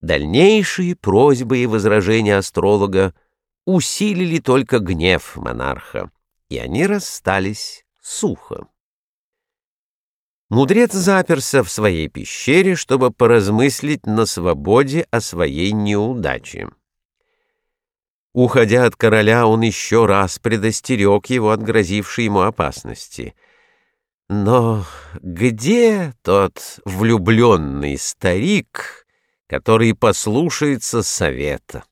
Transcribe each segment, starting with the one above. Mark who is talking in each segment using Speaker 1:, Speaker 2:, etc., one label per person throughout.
Speaker 1: Дальнейшие просьбы и возражения астролога усилили только гнев монарха, и они расстались сухо. Мудрец заперся в своей пещере, чтобы поразмыслить на свободе о своей неудаче. Уходя от короля, он еще раз предостерег его от грозившей ему опасности. Но где тот влюбленный старик, который послушается совета?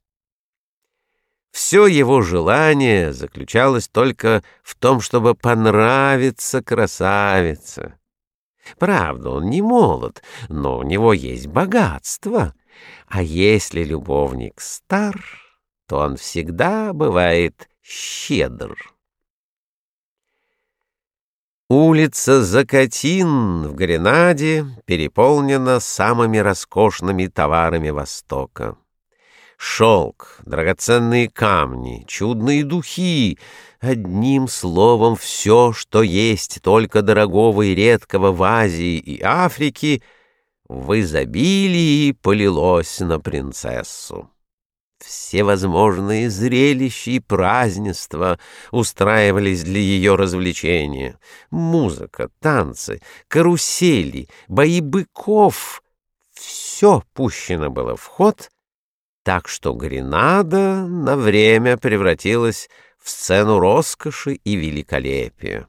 Speaker 1: Все его желание заключалось только в том, чтобы понравиться красавице. Правда, он не молод, но у него есть богатство. А если любовник стар, то он всегда бывает щедр. Улица Закатин в Гренаде переполнена самыми роскошными товарами Востока шелк, драгоценные камни, чудные духи, одним словом, все, что есть только дорогого и редкого в Азии и Африке, в изобилии полилось на принцессу. Все возможные зрелища и празднества устраивались для ее развлечения. Музыка, танцы, карусели, бои быков — все пущено было в ход — так что Гренада на время превратилась в сцену роскоши и великолепия.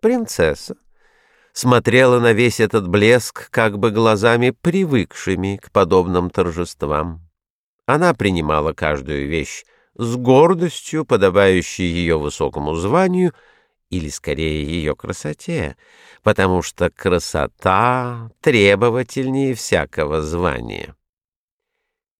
Speaker 1: Принцесса смотрела на весь этот блеск как бы глазами привыкшими к подобным торжествам. Она принимала каждую вещь с гордостью, подобающей ее высокому званию, или скорее ее красоте, потому что красота требовательнее всякого звания.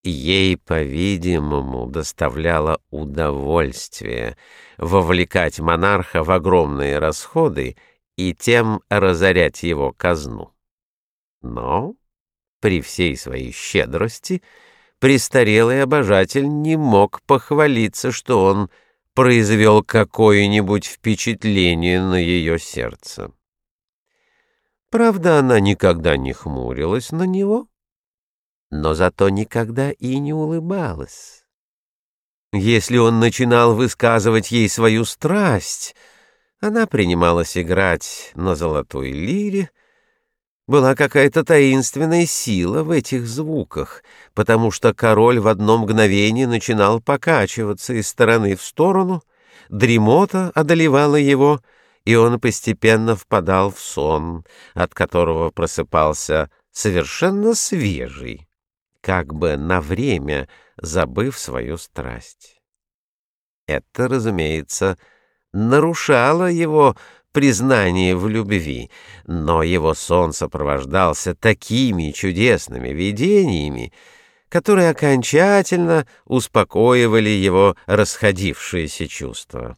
Speaker 1: Ей, по-видимому, доставляло удовольствие вовлекать монарха в огромные расходы и тем разорять его казну. Но при всей своей щедрости престарелый обожатель не мог похвалиться, что он произвел какое-нибудь впечатление на ее сердце. Правда, она никогда не хмурилась на него, но зато никогда и не улыбалась. Если он начинал высказывать ей свою страсть, она принималась играть на золотой лире. Была какая-то таинственная сила в этих звуках, потому что король в одно мгновение начинал покачиваться из стороны в сторону, дремота одолевала его, и он постепенно впадал в сон, от которого просыпался совершенно свежий как бы на время забыв свою страсть. Это, разумеется, нарушало его признание в любви, но его сон сопровождался такими чудесными видениями, которые окончательно успокоивали его расходившиеся чувства.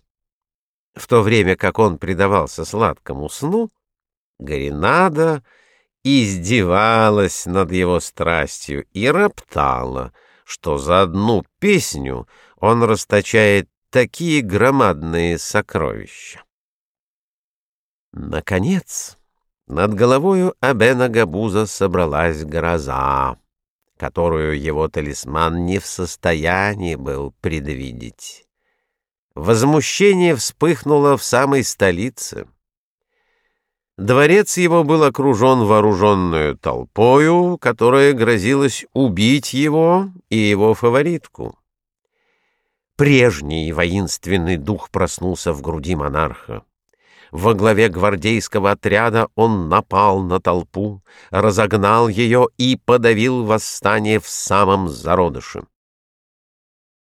Speaker 1: В то время как он предавался сладкому сну, Гаринада — издевалась над его страстью и роптала, что за одну песню он расточает такие громадные сокровища. Наконец, над головою Абена Габуза собралась гроза, которую его талисман не в состоянии был предвидеть. Возмущение вспыхнуло в самой столице — Дворец его был окружен вооруженную толпою, которая грозилась убить его и его фаворитку. Прежний воинственный дух проснулся в груди монарха. Во главе гвардейского отряда он напал на толпу, разогнал ее и подавил восстание в самом зародыше.